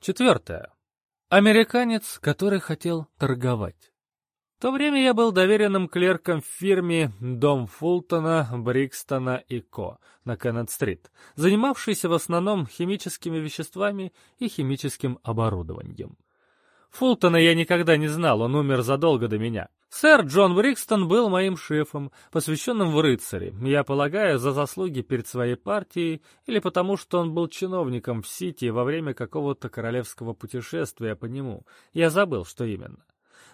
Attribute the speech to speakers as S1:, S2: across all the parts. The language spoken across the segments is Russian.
S1: Четвертое. Американец, который хотел торговать. В то время я был доверенным клерком в фирме «Дом Фултона, Брикстона и Ко» на Кеннет-стрит, занимавшийся в основном химическими веществами и химическим оборудованием. Фултона я никогда не знал, он умер задолго до меня. Сэр Джон Брикстон был моим шефом, посвященным в рыцари, я полагаю, за заслуги перед своей партией или потому, что он был чиновником в Сити во время какого-то королевского путешествия по нему. Я забыл, что именно.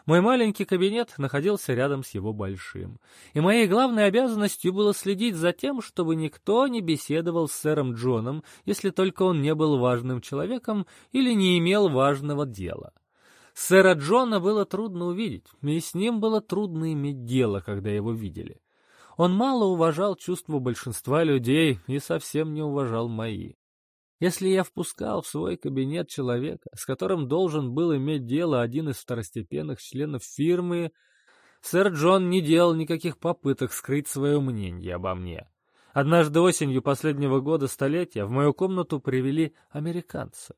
S1: Мой маленький кабинет находился рядом с его большим, и моей главной обязанностью было следить за тем, чтобы никто не беседовал с сэром Джоном, если только он не был важным человеком или не имел важного дела. Сэра Джона было трудно увидеть, и с ним было трудно иметь дело, когда его видели. Он мало уважал чувства большинства людей и совсем не уважал мои. Если я впускал в свой кабинет человека, с которым должен был иметь дело один из второстепенных членов фирмы, сэр Джон не делал никаких попыток скрыть свое мнение обо мне. Однажды осенью последнего года столетия в мою комнату привели американца.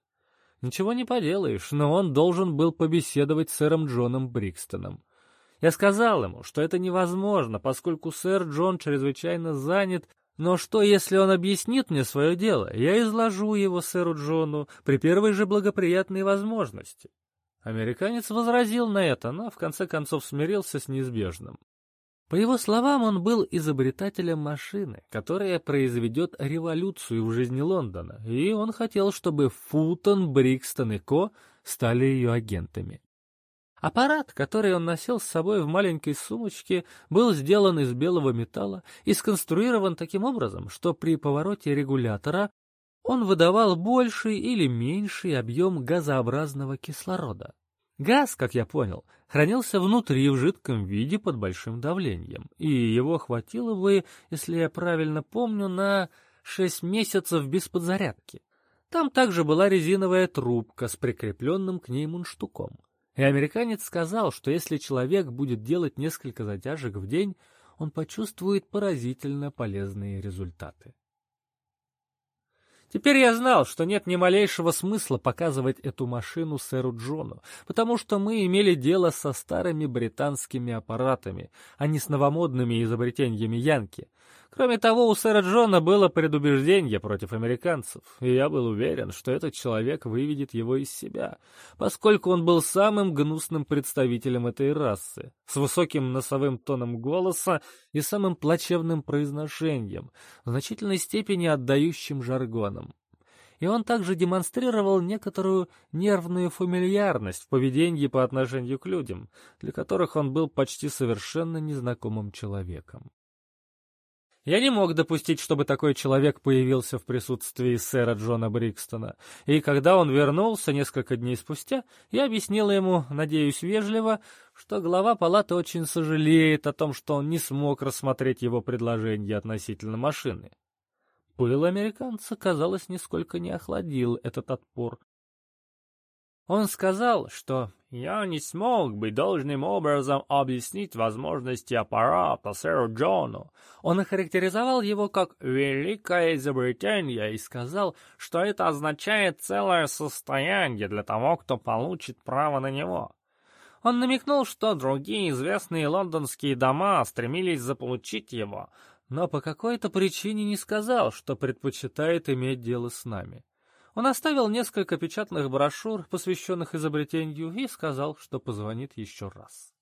S1: Ничего не поделаешь, но он должен был побеседовать с сэром Джоном Брикстоном. Я сказал ему, что это невозможно, поскольку сэр Джон чрезвычайно занят, но что, если он объяснит мне свое дело? Я изложу его сэру Джону при первой же благоприятной возможности. Американец возразил на это, но в конце концов смирился с неизбежным. По его словам, он был изобретателем машины, которая произведет революцию в жизни Лондона, и он хотел, чтобы Фултон, Брикстон и Ко стали ее агентами. Аппарат, который он носил с собой в маленькой сумочке, был сделан из белого металла и сконструирован таким образом, что при повороте регулятора он выдавал больший или меньший объем газообразного кислорода. Газ, как я понял, хранился внутри в жидком виде под большим давлением, и его хватило бы, если я правильно помню, на шесть месяцев без подзарядки. Там также была резиновая трубка с прикрепленным к ней мундштуком. И американец сказал, что если человек будет делать несколько затяжек в день, он почувствует поразительно полезные результаты. Теперь я знал, что нет ни малейшего смысла показывать эту машину сэру Джону, потому что мы имели дело со старыми британскими аппаратами, а не с новомодными изобретениями Янки. Кроме того, у сэра Джона было предубеждение против американцев, и я был уверен, что этот человек выведет его из себя, поскольку он был самым гнусным представителем этой расы, с высоким носовым тоном голоса и самым плачевным произношением, в значительной степени отдающим жаргоном и он также демонстрировал некоторую нервную фамильярность в поведении по отношению к людям, для которых он был почти совершенно незнакомым человеком. Я не мог допустить, чтобы такой человек появился в присутствии сэра Джона Брикстона, и когда он вернулся несколько дней спустя, я объяснил ему, надеюсь, вежливо, что глава палаты очень сожалеет о том, что он не смог рассмотреть его предложение относительно машины. Пыл американца, казалось, нисколько не охладил этот отпор. Он сказал, что я не смог бы должным образом объяснить возможности аппарата сэру Джону. Он охарактеризовал его как «великое изобретение» и сказал, что это означает целое состояние для того, кто получит право на него. Он намекнул, что другие известные лондонские дома стремились заполучить его, но по какой-то причине не сказал, что предпочитает иметь дело с нами. Он оставил несколько печатных брошюр, посвященных изобретению, и сказал, что позвонит еще раз.